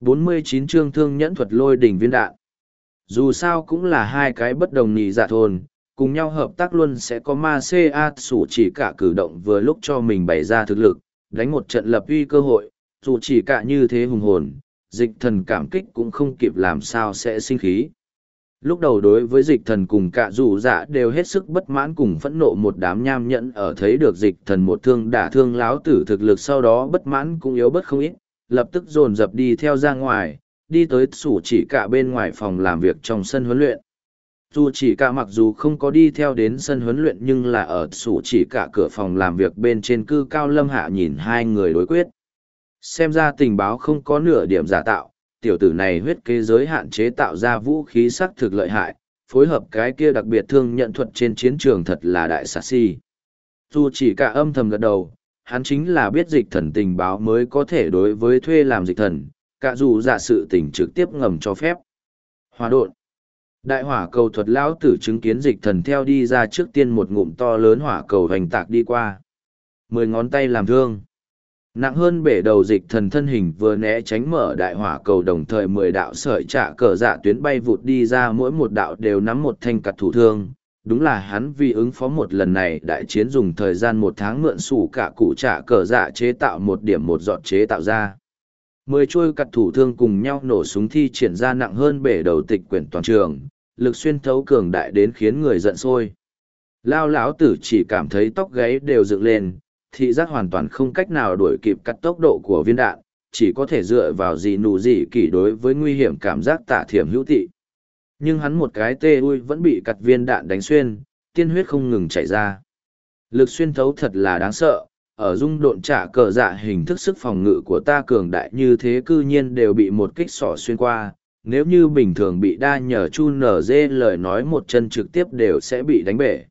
49 chương thương nhẫn thuật lôi đỉnh viên đạn. Dù sao cũng là hai cái bất đồng nhị dạ thôn, cùng nhau hợp tác luôn sẽ có ma ca sủ chỉ cả cử động vừa lúc cho mình bày ra thực lực, đánh một trận lập uy cơ hội, dù chỉ cả như thế hùng hồn, dịch thần cảm kích cũng không kịp làm sao sẽ sinh khí. Lúc đầu đối với dịch thần cùng cả dù dạ đều hết sức bất mãn cùng phẫn nộ một đám nham nhẫn ở thấy được dịch thần một thương đả thương láo tử thực lực sau đó bất mãn cũng yếu bất không ít, lập tức dồn dập đi theo ra ngoài, đi tới sủ chỉ cả bên ngoài phòng làm việc trong sân huấn luyện. Dù chỉ cả mặc dù không có đi theo đến sân huấn luyện nhưng là ở sủ chỉ cả cửa phòng làm việc bên trên cư cao lâm hạ nhìn hai người đối quyết. Xem ra tình báo không có nửa điểm giả tạo, tiểu tử này huyết kế giới hạn chế tạo ra vũ khí sắc thực lợi hại, phối hợp cái kia đặc biệt thương nhận thuật trên chiến trường thật là đại sát si. Dù chỉ cả âm thầm gật đầu, hắn chính là biết dịch thần tình báo mới có thể đối với thuê làm dịch thần, cả dù giả sự tình trực tiếp ngầm cho phép. Hòa độn. Đại hỏa cầu thuật lão tử chứng kiến dịch thần theo đi ra trước tiên một ngụm to lớn hỏa cầu hành tạc đi qua. Mười ngón tay làm thương nặng hơn bể đầu dịch thần thân hình vừa né tránh mở đại hỏa cầu đồng thời mười đạo sợi trả cờ dạ tuyến bay vụt đi ra mỗi một đạo đều nắm một thanh cặt thủ thương đúng là hắn vì ứng phó một lần này đại chiến dùng thời gian một tháng mượn sủ cả cụ trạ cờ dạ chế tạo một điểm một giọt chế tạo ra mười trôi cặt thủ thương cùng nhau nổ súng thi triển ra nặng hơn bể đầu tịch quyển toàn trường lực xuyên thấu cường đại đến khiến người giận sôi lao lão tử chỉ cảm thấy tóc gáy đều dựng lên thị giác hoàn toàn không cách nào đuổi kịp cắt tốc độ của viên đạn, chỉ có thể dựa vào gì nụ gì kỳ đối với nguy hiểm cảm giác tạ thiểm hữu thị. Nhưng hắn một cái tê ui vẫn bị cặt viên đạn đánh xuyên, tiên huyết không ngừng chảy ra. Lực xuyên thấu thật là đáng sợ, ở dung độn trả cờ dạ hình thức sức phòng ngự của ta cường đại như thế cư nhiên đều bị một kích sỏ xuyên qua. Nếu như bình thường bị đa nhờ chu nở dê lời nói một chân trực tiếp đều sẽ bị đánh bể.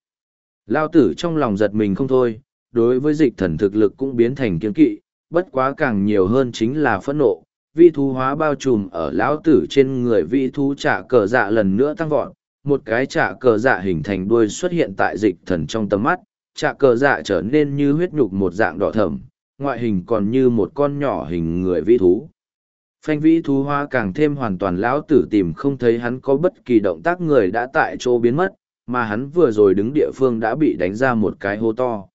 Lao tử trong lòng giật mình không thôi, đối với dịch thần thực lực cũng biến thành kiên kỵ, bất quá càng nhiều hơn chính là phẫn nộ. Vi thú hóa bao trùm ở lão tử trên người vi thú trả cờ dạ lần nữa tăng vọt, một cái trả cờ dạ hình thành đuôi xuất hiện tại dịch thần trong tầm mắt, trả cờ dạ trở nên như huyết nhục một dạng đỏ thẫm, ngoại hình còn như một con nhỏ hình người vi thú. Phanh vi thú hóa càng thêm hoàn toàn lão tử tìm không thấy hắn có bất kỳ động tác người đã tại chỗ biến mất, mà hắn vừa rồi đứng địa phương đã bị đánh ra một cái hô to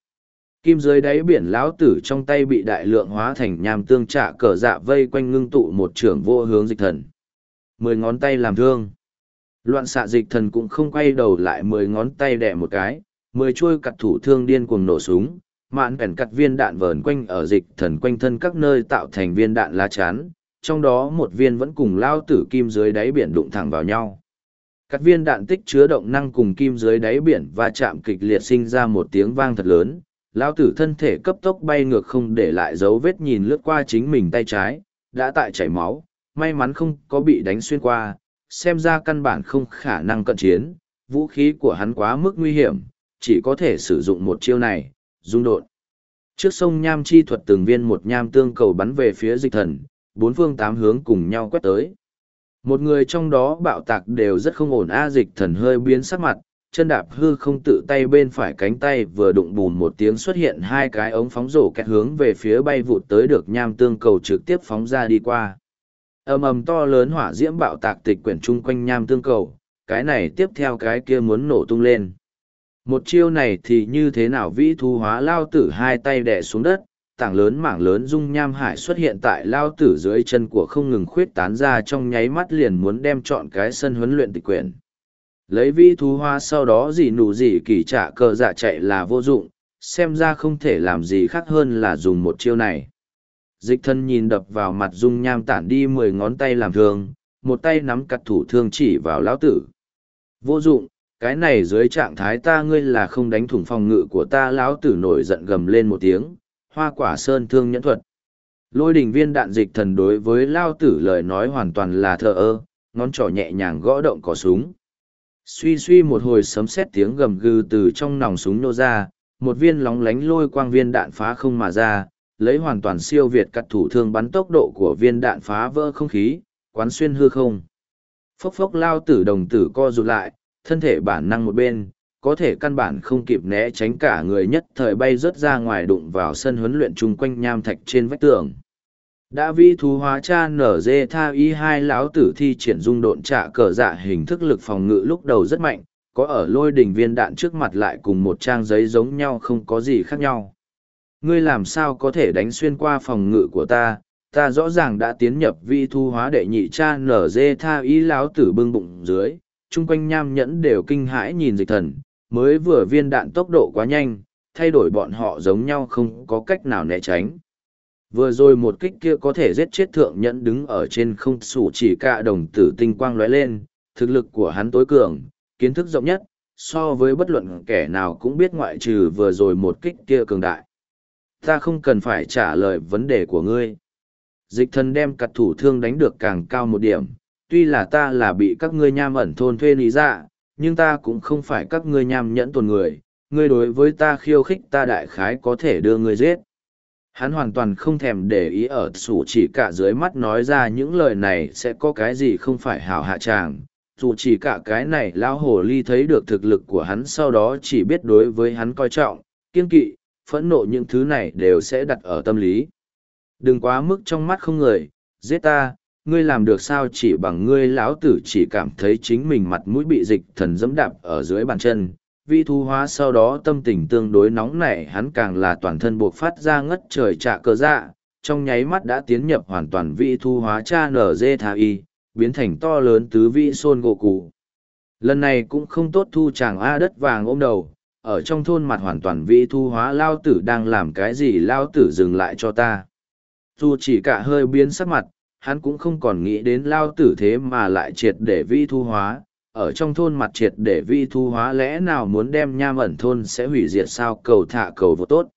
kim dưới đáy biển lão tử trong tay bị đại lượng hóa thành nham tương trả cờ dạ vây quanh ngưng tụ một trưởng vô hướng dịch thần. Mười ngón tay làm thương. Loạn xạ dịch thần cũng không quay đầu lại mười ngón tay đẻ một cái, mười chuôi cặt thủ thương điên cuồng nổ súng, mạn bèn cặt viên đạn vờn quanh ở dịch thần quanh thân các nơi tạo thành viên đạn lá chắn, trong đó một viên vẫn cùng lao tử kim dưới đáy biển đụng thẳng vào nhau. Các viên đạn tích chứa động năng cùng kim dưới đáy biển và chạm kịch liệt sinh ra một tiếng vang thật lớn lão tử thân thể cấp tốc bay ngược không để lại dấu vết nhìn lướt qua chính mình tay trái, đã tại chảy máu, may mắn không có bị đánh xuyên qua, xem ra căn bản không khả năng cận chiến, vũ khí của hắn quá mức nguy hiểm, chỉ có thể sử dụng một chiêu này, dung độn. Trước sông nham chi thuật từng viên một nham tương cầu bắn về phía dịch thần, bốn phương tám hướng cùng nhau quét tới. Một người trong đó bạo tạc đều rất không ổn a dịch thần hơi biến sắc mặt, chân đạp hư không tự tay bên phải cánh tay vừa đụng bùn một tiếng xuất hiện hai cái ống phóng rổ kẹt hướng về phía bay vụt tới được nham tương cầu trực tiếp phóng ra đi qua. Ầm ầm to lớn hỏa diễm bạo tạc tịch quyển chung quanh nham tương cầu, cái này tiếp theo cái kia muốn nổ tung lên. Một chiêu này thì như thế nào vĩ thu hóa lao tử hai tay đẻ xuống đất, tảng lớn mảng lớn dung nham hải xuất hiện tại lao tử dưới chân của không ngừng khuyết tán ra trong nháy mắt liền muốn đem chọn cái sân huấn luyện tịch quyển lấy vi thú hoa sau đó gì nụ gì kỳ trả cờ dạ chạy là vô dụng, xem ra không thể làm gì khác hơn là dùng một chiêu này. Dịch thân nhìn đập vào mặt dung nham tản đi mười ngón tay làm thương, một tay nắm cặt thủ thương chỉ vào lão tử. Vô dụng, cái này dưới trạng thái ta ngươi là không đánh thủng phòng ngự của ta, lão tử nổi giận gầm lên một tiếng, hoa quả sơn thương nhẫn thuật. Lôi đình viên đạn dịch thần đối với lao tử lời nói hoàn toàn là thờ ơ, ngón trỏ nhẹ nhàng gõ động cỏ súng. Suy suy một hồi sấm sét tiếng gầm gừ từ trong nòng súng nô ra, một viên lóng lánh lôi quang viên đạn phá không mà ra, lấy hoàn toàn siêu việt cắt thủ thương bắn tốc độ của viên đạn phá vỡ không khí, quán xuyên hư không. Phốc phốc lao tử đồng tử co rụt lại, thân thể bản năng một bên, có thể căn bản không kịp né tránh cả người nhất thời bay rớt ra ngoài đụng vào sân huấn luyện chung quanh nham thạch trên vách tường đã vi thú hóa cha nở dê tha y hai lão tử thi triển dung độn trả cờ dạ hình thức lực phòng ngự lúc đầu rất mạnh, có ở lôi đỉnh viên đạn trước mặt lại cùng một trang giấy giống nhau không có gì khác nhau. Ngươi làm sao có thể đánh xuyên qua phòng ngự của ta? Ta rõ ràng đã tiến nhập vi thu hóa đệ nhị cha nở dê tha y lão tử bưng bụng dưới, chung quanh nham nhẫn đều kinh hãi nhìn dịch thần, mới vừa viên đạn tốc độ quá nhanh, thay đổi bọn họ giống nhau không có cách nào né tránh vừa rồi một kích kia có thể giết chết thượng nhẫn đứng ở trên không sủ chỉ cả đồng tử tinh quang lóe lên, thực lực của hắn tối cường, kiến thức rộng nhất, so với bất luận kẻ nào cũng biết ngoại trừ vừa rồi một kích kia cường đại. Ta không cần phải trả lời vấn đề của ngươi. Dịch thần đem cặt thủ thương đánh được càng cao một điểm, tuy là ta là bị các ngươi nham ẩn thôn thuê lý dạ nhưng ta cũng không phải các ngươi nham nhẫn tồn người, ngươi đối với ta khiêu khích ta đại khái có thể đưa ngươi giết hắn hoàn toàn không thèm để ý ở sủ chỉ cả dưới mắt nói ra những lời này sẽ có cái gì không phải hảo hạ tràng. Dù chỉ cả cái này lão hồ ly thấy được thực lực của hắn sau đó chỉ biết đối với hắn coi trọng kiên kỵ, phẫn nộ những thứ này đều sẽ đặt ở tâm lý. Đừng quá mức trong mắt không người, giết ta, ngươi làm được sao chỉ bằng ngươi lão tử chỉ cảm thấy chính mình mặt mũi bị dịch thần dẫm đạp ở dưới bàn chân vi thu hóa sau đó tâm tình tương đối nóng nảy, hắn càng là toàn thân buộc phát ra ngất trời trạ cơ dạ trong nháy mắt đã tiến nhập hoàn toàn vi thu hóa cha nở dê thà y, biến thành to lớn tứ vi xôn gỗ cụ. Lần này cũng không tốt thu chàng a đất vàng ôm đầu, ở trong thôn mặt hoàn toàn vi thu hóa lao tử đang làm cái gì lao tử dừng lại cho ta. Dù chỉ cả hơi biến sắc mặt, hắn cũng không còn nghĩ đến lao tử thế mà lại triệt để vi thu hóa ở trong thôn mặt triệt để vi thu hóa lẽ nào muốn đem nham ẩn thôn sẽ hủy diệt sao? Cầu thả cầu vô tốt.